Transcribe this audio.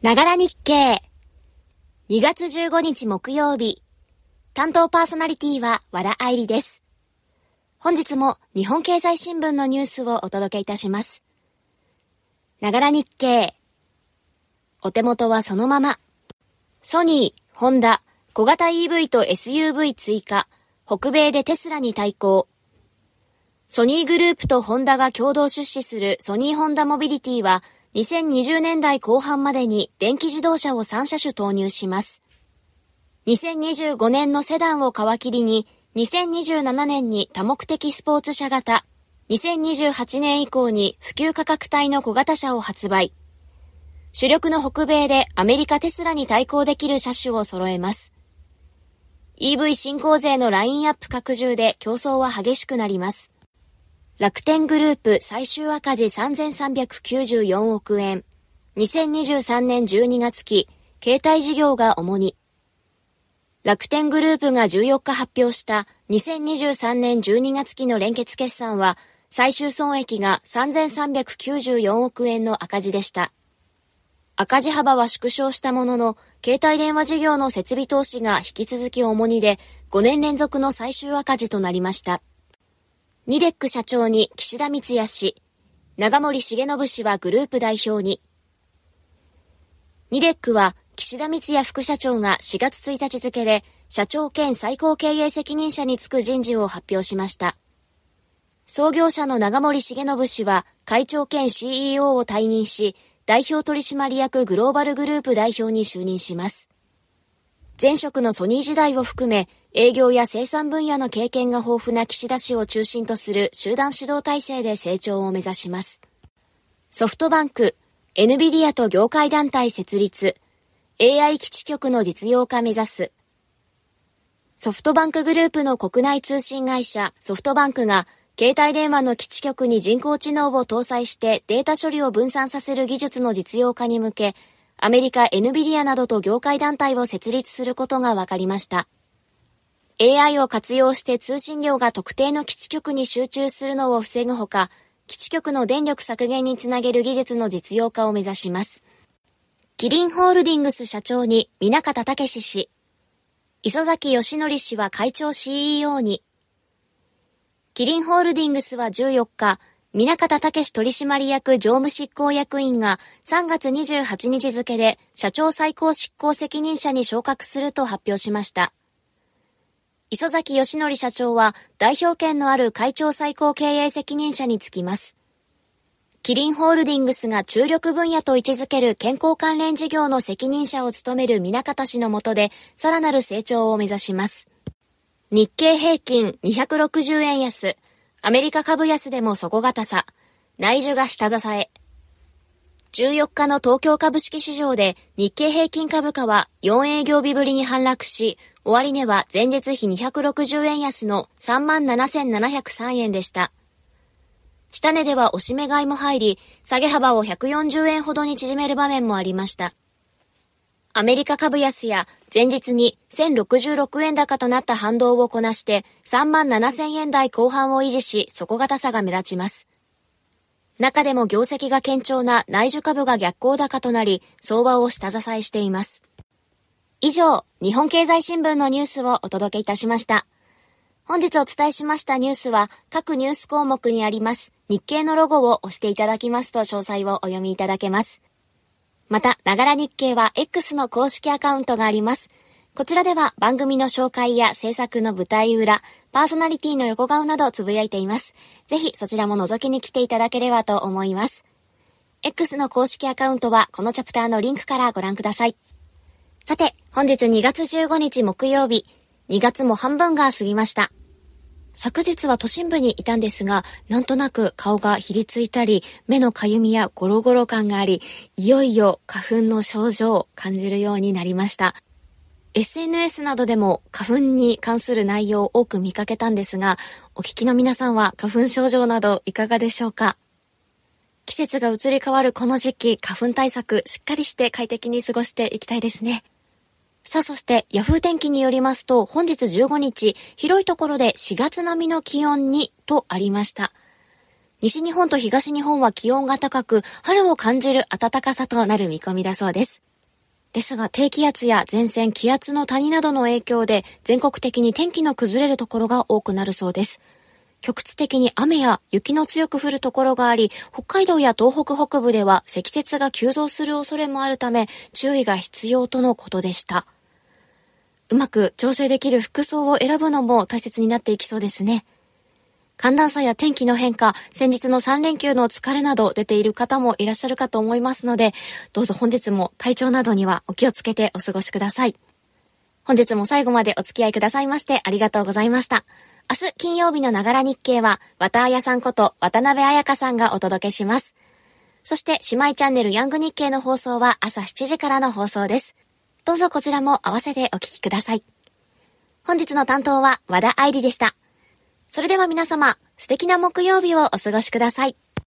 ながら日経。2月15日木曜日。担当パーソナリティは、わらあいりです。本日も日本経済新聞のニュースをお届けいたします。ながら日経。お手元はそのまま。ソニー、ホンダ、小型 EV と SUV 追加。北米でテスラに対抗。ソニーグループとホンダが共同出資するソニーホンダモビリティは、2020年代後半までに電気自動車を3車種投入します。2025年のセダンを皮切りに、2027年に多目的スポーツ車型、2028年以降に普及価格帯の小型車を発売。主力の北米でアメリカテスラに対抗できる車種を揃えます。EV 新興税のラインアップ拡充で競争は激しくなります。楽天グループ最終赤字3394億円。2023年12月期、携帯事業が主に。楽天グループが14日発表した2023年12月期の連結決算は、最終損益が3394億円の赤字でした。赤字幅は縮小したものの、携帯電話事業の設備投資が引き続き重荷で、5年連続の最終赤字となりました。ニデック社長に岸田光也氏、長森重信氏はグループ代表に。ニデックは岸田光也副社長が4月1日付で社長兼最高経営責任者に就く人事を発表しました。創業者の長森重信氏は会長兼 CEO を退任し、代表取締役グローバルグループ代表に就任します。前職のソニー時代を含め、営業や生産分野の経験が豊富な岸田氏を中心とする集団指導体制で成長を目指します。ソフトバンク、NVIDIA と業界団体設立、AI 基地局の実用化目指す。ソフトバンクグループの国内通信会社ソフトバンクが携帯電話の基地局に人工知能を搭載してデータ処理を分散させる技術の実用化に向け、アメリカ NVIDIA などと業界団体を設立することが分かりました。AI を活用して通信量が特定の基地局に集中するのを防ぐほか、基地局の電力削減につなげる技術の実用化を目指します。キリンホールディングス社長に皆方武史氏、磯崎義則氏は会長 CEO に、キリンホールディングスは14日、皆方武史取締役常務執行役員が3月28日付で社長最高執行責任者に昇格すると発表しました。磯崎義則社長は代表権のある会長最高経営責任者につきます。キリンホールディングスが注力分野と位置づける健康関連事業の責任者を務める南方氏の下で、さらなる成長を目指します。日経平均260円安、アメリカ株安でも底堅さ、内需が下支え。14日の東京株式市場で日経平均株価は4営業日ぶりに反落し、終値は前日比260円安の37,703円でした。下値では押し目買いも入り、下げ幅を140円ほどに縮める場面もありました。アメリカ株安や前日に1066円高となった反動をこなして37,000円台後半を維持し底堅さが目立ちます。中でも業績が堅調な内需株が逆行高となり相場を下支えしています。以上、日本経済新聞のニュースをお届けいたしました。本日お伝えしましたニュースは各ニュース項目にあります日経のロゴを押していただきますと詳細をお読みいただけます。また、ながら日経は X の公式アカウントがあります。こちらでは番組の紹介や制作の舞台裏、パーソナリティの横顔などをつぶやいています。ぜひそちらも覗きに来ていただければと思います。X の公式アカウントはこのチャプターのリンクからご覧ください。さて、本日2月15日木曜日、2月も半分が過ぎました。昨日は都心部にいたんですが、なんとなく顔がひりついたり、目のかゆみやゴロゴロ感があり、いよいよ花粉の症状を感じるようになりました。SNS などでも花粉に関する内容を多く見かけたんですが、お聞きの皆さんは花粉症状などいかがでしょうか？季節が移り変わるこの時期、花粉対策しっかりして快適に過ごしていきたいですね。さあ、そして、ヤフー天気によりますと、本日15日、広いところで4月並みの気温にとありました。西日本と東日本は気温が高く、春を感じる暖かさとなる見込みだそうです。ですが低気圧や前線、気圧の谷などの影響で全国的に天気の崩れるところが多くなるそうです。局地的に雨や雪の強く降るところがあり、北海道や東北北部では積雪が急増する恐れもあるため、注意が必要とのことでした。うまく調整できる服装を選ぶのも大切になっていきそうですね。寒暖差や天気の変化、先日の3連休の疲れなど出ている方もいらっしゃるかと思いますので、どうぞ本日も体調などにはお気をつけてお過ごしください。本日も最後までお付き合いくださいましてありがとうございました。明日金曜日のながら日経は、綿あやさんこと渡辺彩香さんがお届けします。そして姉妹チャンネルヤング日経の放送は朝7時からの放送です。どうぞこちらも合わせてお聞きください。本日の担当は和田愛理でした。それでは皆様、素敵な木曜日をお過ごしください。